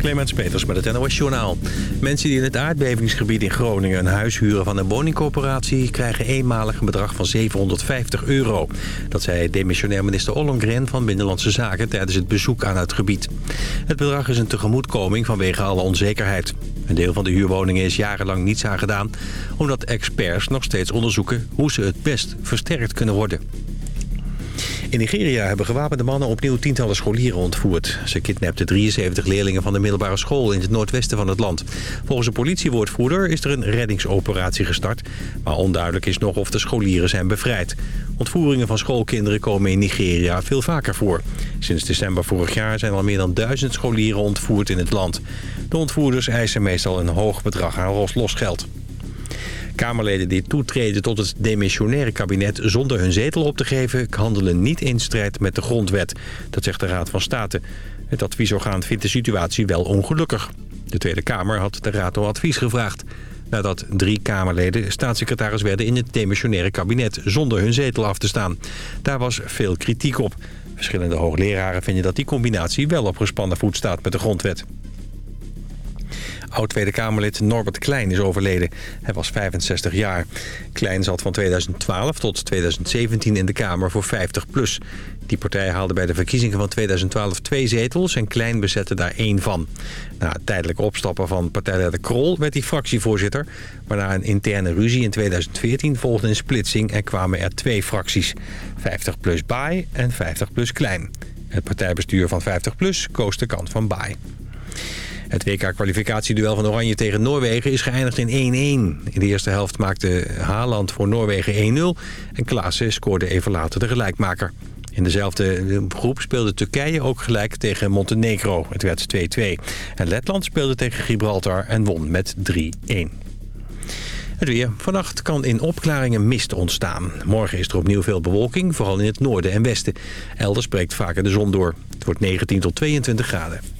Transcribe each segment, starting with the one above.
Clemens Peters met het NOS Journaal. Mensen die in het aardbevingsgebied in Groningen een huis huren van een woningcorporatie... krijgen eenmalig een bedrag van 750 euro. Dat zei demissionair minister Ollongren van Binnenlandse Zaken tijdens het bezoek aan het gebied. Het bedrag is een tegemoetkoming vanwege alle onzekerheid. Een deel van de huurwoningen is jarenlang niets aan gedaan... omdat experts nog steeds onderzoeken hoe ze het best versterkt kunnen worden. In Nigeria hebben gewapende mannen opnieuw tientallen scholieren ontvoerd. Ze kidnapten 73 leerlingen van de middelbare school in het noordwesten van het land. Volgens een politiewoordvoerder is er een reddingsoperatie gestart... maar onduidelijk is nog of de scholieren zijn bevrijd. Ontvoeringen van schoolkinderen komen in Nigeria veel vaker voor. Sinds december vorig jaar zijn al meer dan duizend scholieren ontvoerd in het land. De ontvoerders eisen meestal een hoog bedrag aan losgeld. Kamerleden die toetreden tot het demissionaire kabinet zonder hun zetel op te geven... handelen niet in strijd met de grondwet. Dat zegt de Raad van State. Het adviesorgaan vindt de situatie wel ongelukkig. De Tweede Kamer had de Raad om advies gevraagd. Nadat drie Kamerleden staatssecretaris werden in het demissionaire kabinet... zonder hun zetel af te staan. Daar was veel kritiek op. Verschillende hoogleraren vinden dat die combinatie wel op gespannen voet staat met de grondwet. Oud-Tweede Kamerlid Norbert Klein is overleden. Hij was 65 jaar. Klein zat van 2012 tot 2017 in de Kamer voor 50PLUS. Die partij haalde bij de verkiezingen van 2012 twee zetels... en Klein bezette daar één van. Na het tijdelijke opstappen van partijleider Krol werd hij fractievoorzitter... maar na een interne ruzie in 2014 volgde een splitsing... en kwamen er twee fracties. 50PLUS Baai en 50PLUS Klein. Het partijbestuur van 50PLUS koos de kant van Baai. Het WK-kwalificatieduel van Oranje tegen Noorwegen is geëindigd in 1-1. In de eerste helft maakte Haaland voor Noorwegen 1-0... en Klaassen scoorde even later de gelijkmaker. In dezelfde groep speelde Turkije ook gelijk tegen Montenegro. Het werd 2-2. En Letland speelde tegen Gibraltar en won met 3-1. Het weer. Vannacht kan in opklaringen mist ontstaan. Morgen is er opnieuw veel bewolking, vooral in het noorden en westen. Elders breekt vaker de zon door. Het wordt 19 tot 22 graden.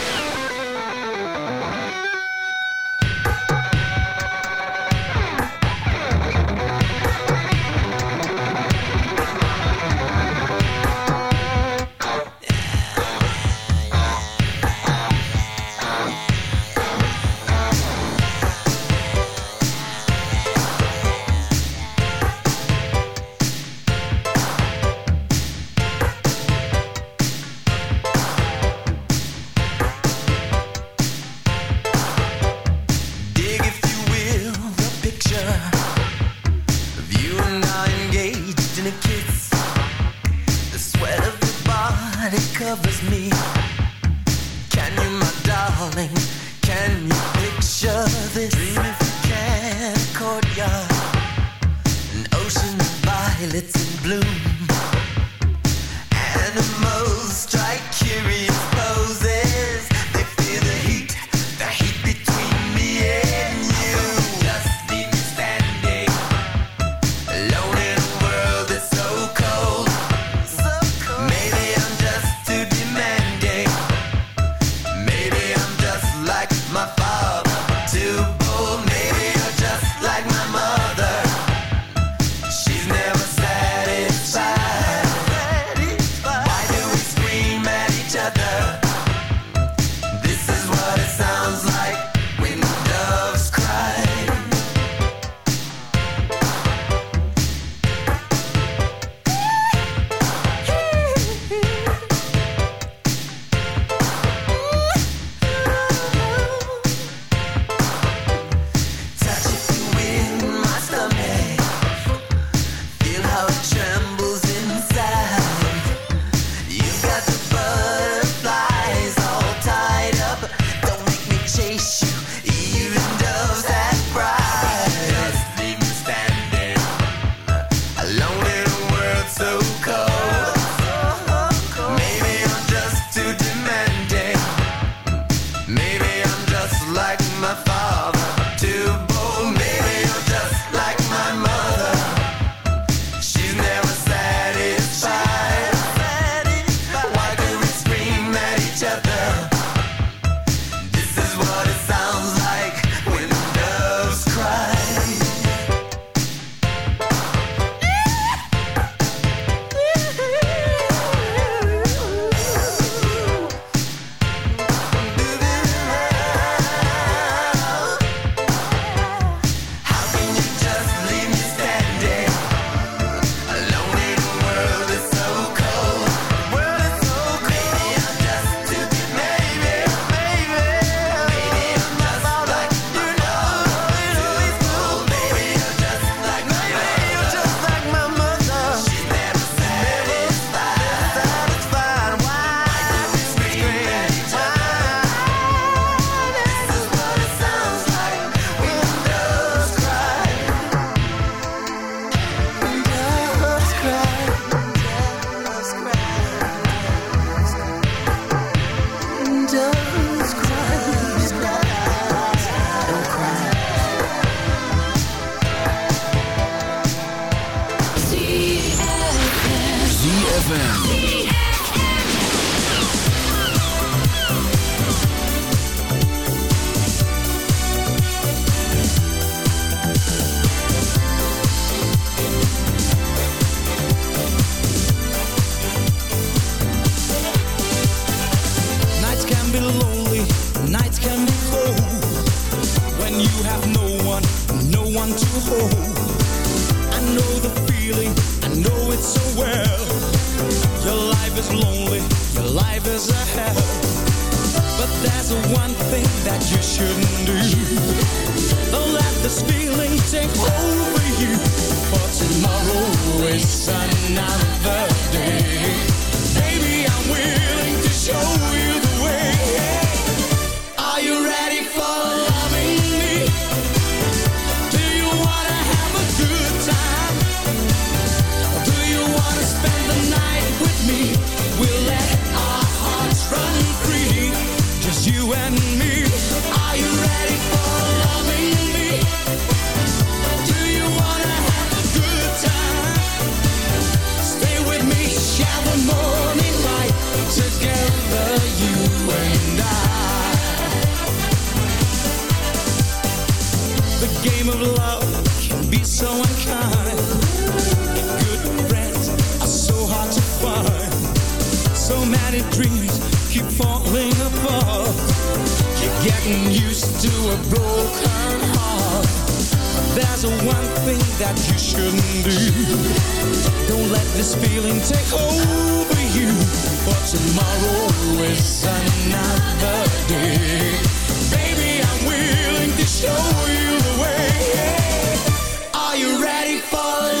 Show you the way. Are you ready for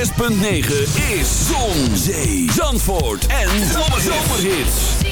106.9 is Zon, Zee, Zandvoort en Zomerhits.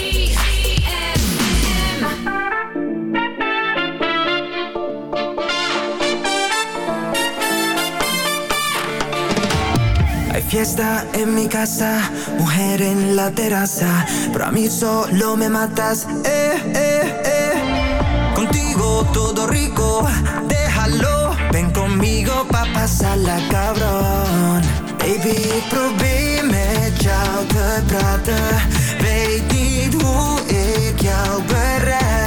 Hay fiesta en mi casa, mujer en la terraza, pero a mí solo me matas, eh, eh, eh. Contigo todo rico, déjalo Ven conmigo pa' pasarla cabrón Ik probeer met jou te praten. Weet niet hoe ik jou bereik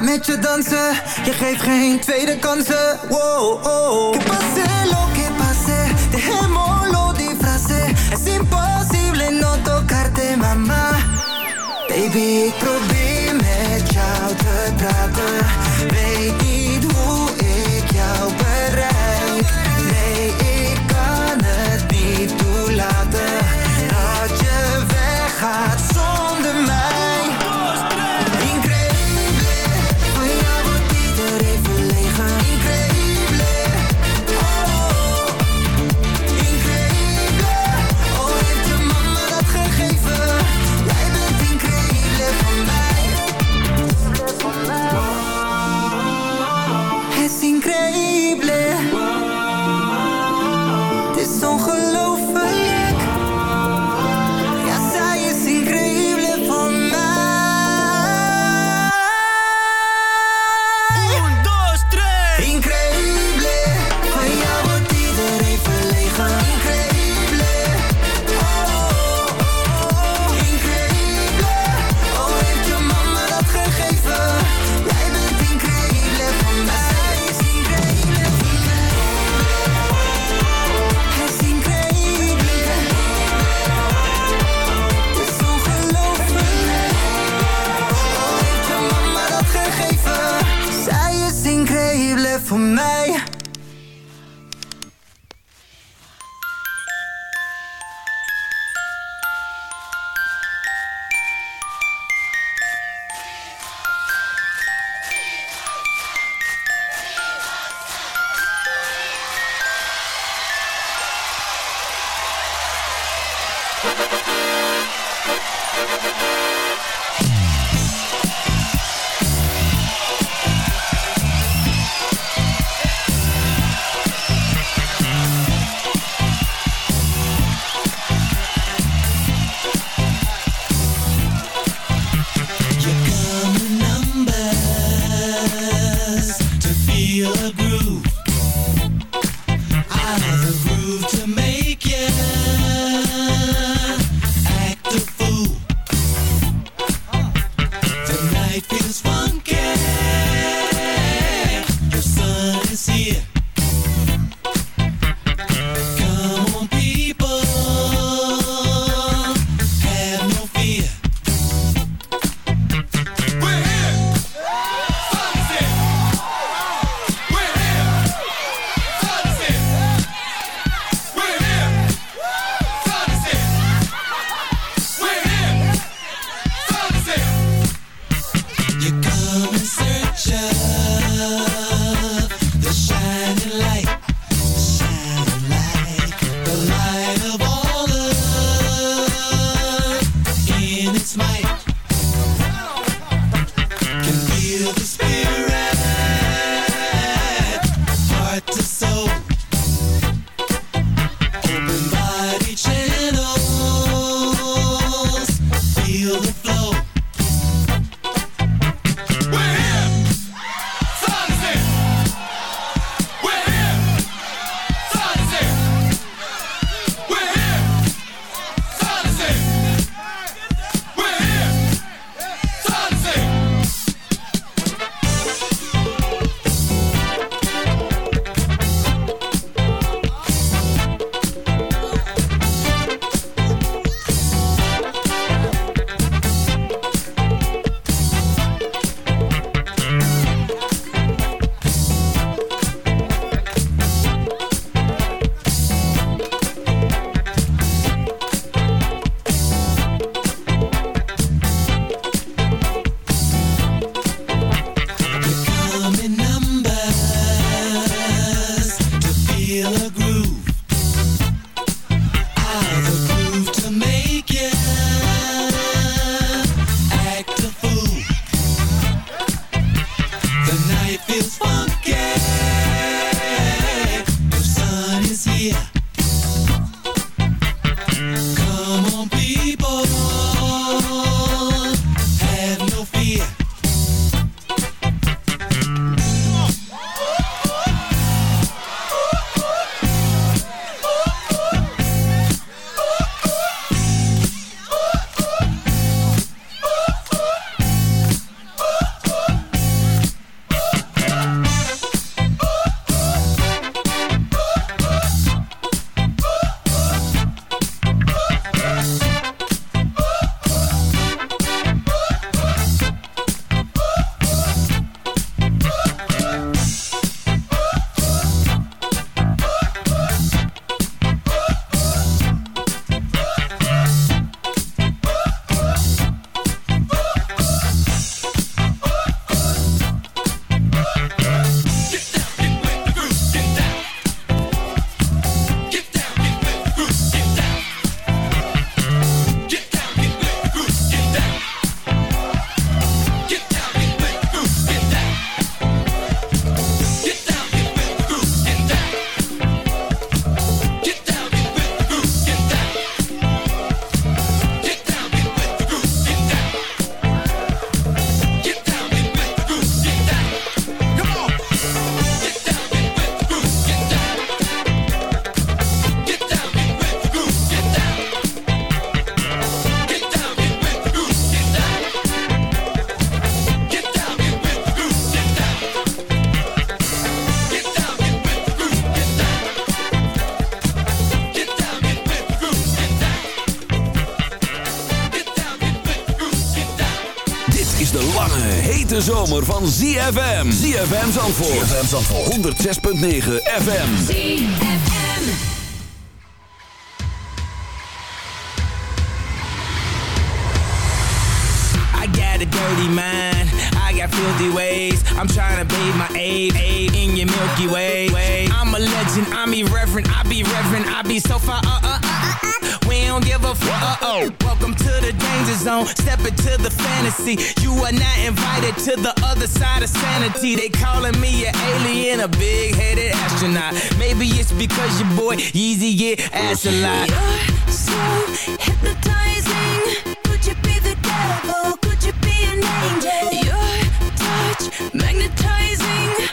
met je dansen. Je geeft geen tweede kansen. Wow, oh. Que pase lo que pase, dejémoslo disfrazé. Es imposible no tocarte, mama. Baby, probeer. feel a groove. I have a groove to make. Van ZFM. ZFM Zandvoort. ZFM Zandvoort. 106.9 FM. ZFM. I got a dirty mind. I got filthy ways. I'm trying to bathe my aid, aid in your Milky Way. I'm a legend. I'm irreverent. I be reverent. I be so far. Uh, uh, uh, uh, uh. We don't give a fuck. Uh oh. Welcome to the danger zone. Step into the fantasy. You are not invited to the side of sanity. They calling me an alien, a big headed astronaut. Maybe it's because your boy Yeezy get ass a lot. You're so hypnotizing. Could you be the devil? Could you be an angel? Your touch magnetizing.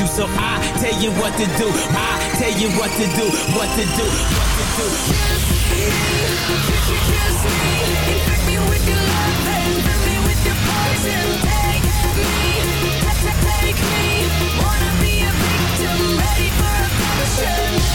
You, so I tell you what to do. I tell you what to do, what to do, what to do. Kiss me, infect me with your love me with your poison. Take me, ta- ta- take me. Wanna be a victim, ready for a passion.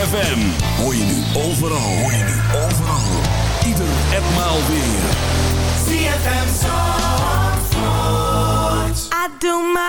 ZFM. Hoor je nu overal, hoor je nu overal. Ieder en maal weer. ZFM Zandvoort. I do my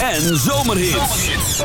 en zomerhits.